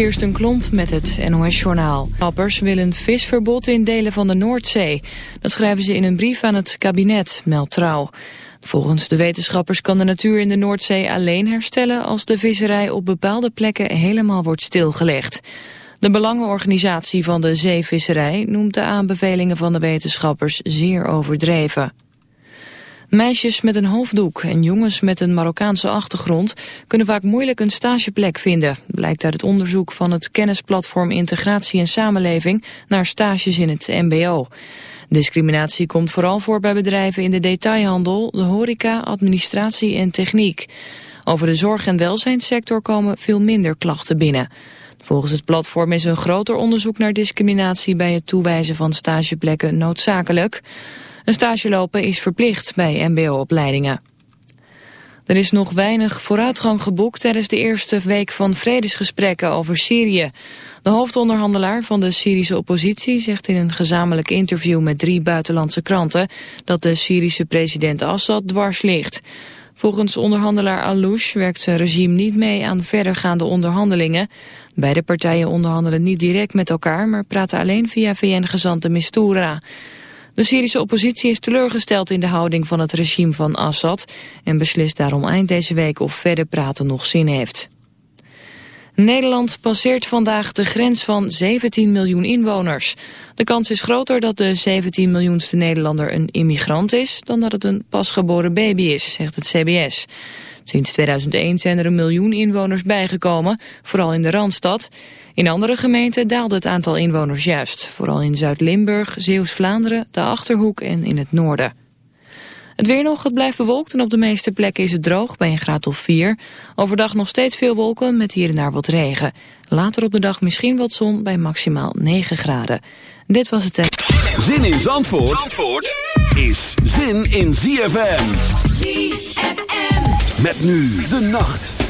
Kirsten Klomp met het NOS-journaal. Happers willen visverbod in delen van de Noordzee. Dat schrijven ze in een brief aan het kabinet, meldt Trouw. Volgens de wetenschappers kan de natuur in de Noordzee alleen herstellen... als de visserij op bepaalde plekken helemaal wordt stilgelegd. De belangenorganisatie van de zeevisserij noemt de aanbevelingen van de wetenschappers zeer overdreven. Meisjes met een hoofddoek en jongens met een Marokkaanse achtergrond kunnen vaak moeilijk een stageplek vinden, blijkt uit het onderzoek van het kennisplatform Integratie en Samenleving naar stages in het mbo. Discriminatie komt vooral voor bij bedrijven in de detailhandel, de horeca, administratie en techniek. Over de zorg- en welzijnssector komen veel minder klachten binnen. Volgens het platform is een groter onderzoek naar discriminatie bij het toewijzen van stageplekken noodzakelijk. Een stage lopen is verplicht bij mbo-opleidingen. Er is nog weinig vooruitgang geboekt tijdens de eerste week van vredesgesprekken over Syrië. De hoofdonderhandelaar van de Syrische oppositie zegt in een gezamenlijk interview met drie buitenlandse kranten dat de Syrische president Assad dwars ligt. Volgens onderhandelaar Alouche werkt zijn regime niet mee aan verdergaande onderhandelingen. Beide partijen onderhandelen niet direct met elkaar, maar praten alleen via VN-gezant de Mistura. De Syrische oppositie is teleurgesteld in de houding van het regime van Assad... en beslist daarom eind deze week of verder praten nog zin heeft. Nederland passeert vandaag de grens van 17 miljoen inwoners. De kans is groter dat de 17 miljoenste Nederlander een immigrant is... dan dat het een pasgeboren baby is, zegt het CBS. Sinds 2001 zijn er een miljoen inwoners bijgekomen, vooral in de Randstad. In andere gemeenten daalde het aantal inwoners juist. Vooral in Zuid-Limburg, Zeeuws-Vlaanderen, de Achterhoek en in het noorden. Het weer nog, het blijft bewolkt en op de meeste plekken is het droog bij een graad of 4. Overdag nog steeds veel wolken met hier en daar wat regen. Later op de dag misschien wat zon bij maximaal 9 graden. Dit was het... Zin in Zandvoort, Zandvoort is zin in ZFM. ZFM. Met nu de nacht.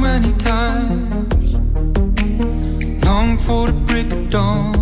Many times, long for the break of dawn.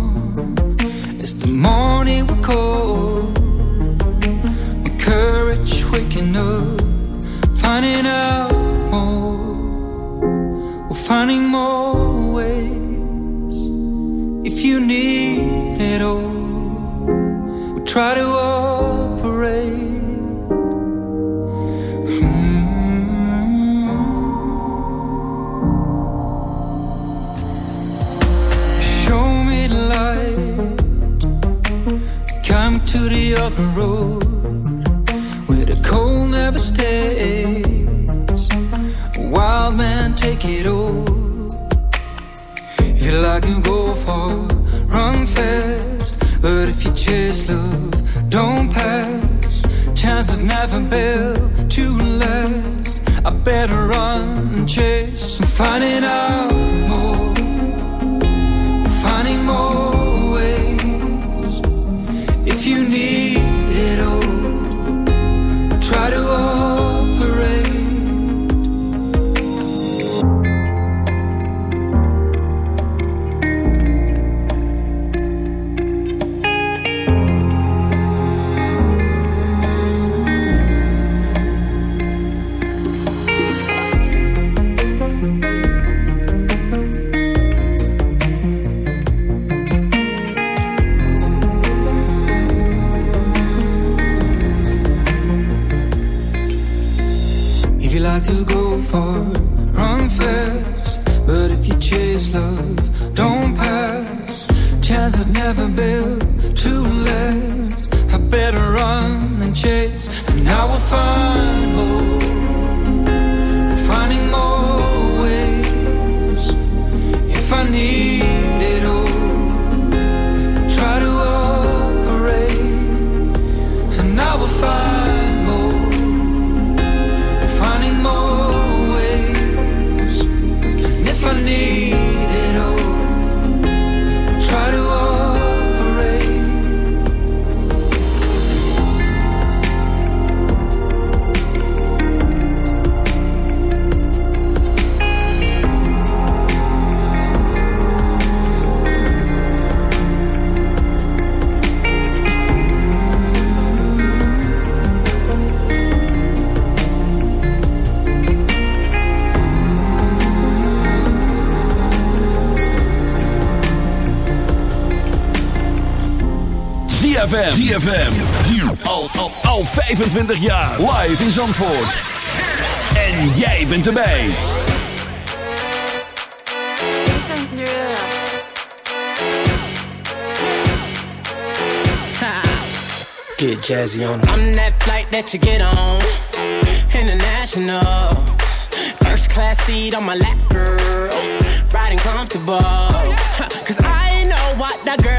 Never to last. I better run and chase. I'm finding out I will find ZFM. Al, al, al 25 jaar. Live in Zandvoort. En jij bent erbij. Get jazzy on. I'm that flight that you get on. International. First class seat on my lap, girl. Riding comfortable. Cause I know what that girl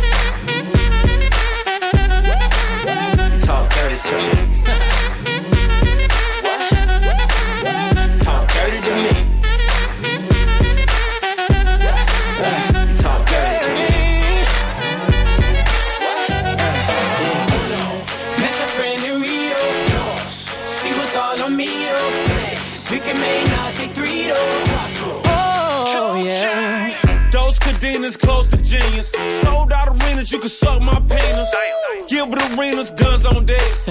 You talk dirty to me. Met a friend in Rio. She was all on me. We can suck my penis. Gilbert arenas, guns on deck.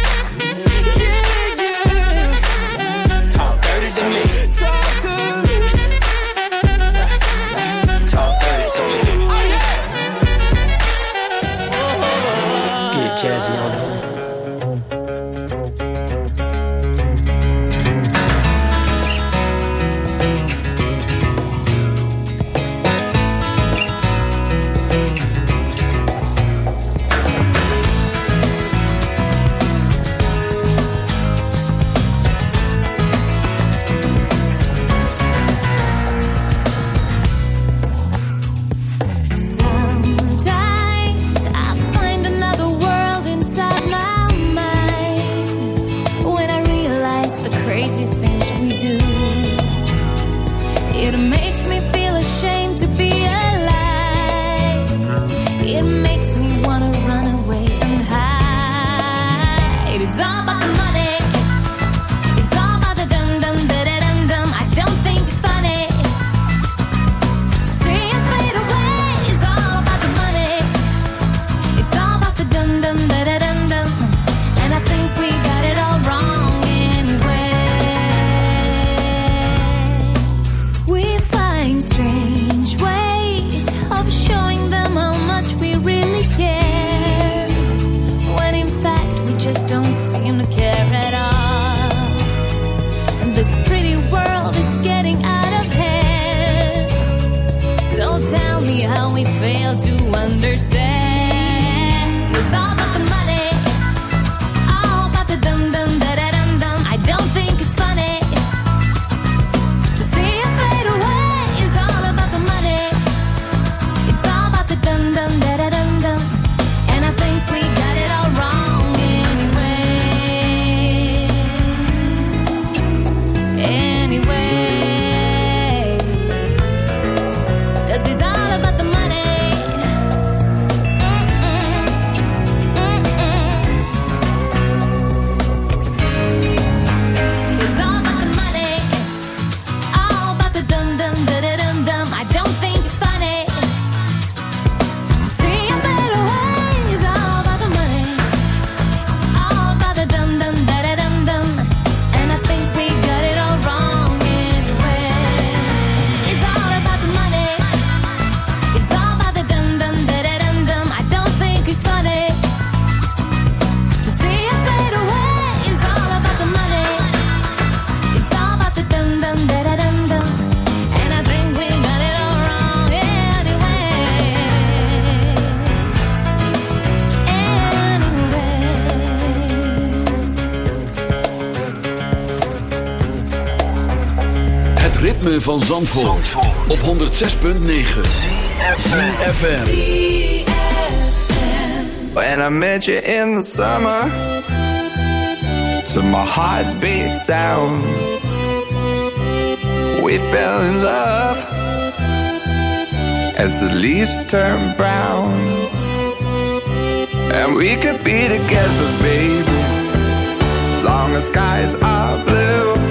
Zandvoort, op 106.9 CFFM When I met you in the summer To my heartbeat sound We fell in love As the leaves turn brown. And we could be together, baby As long as skies are blue.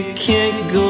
you can't go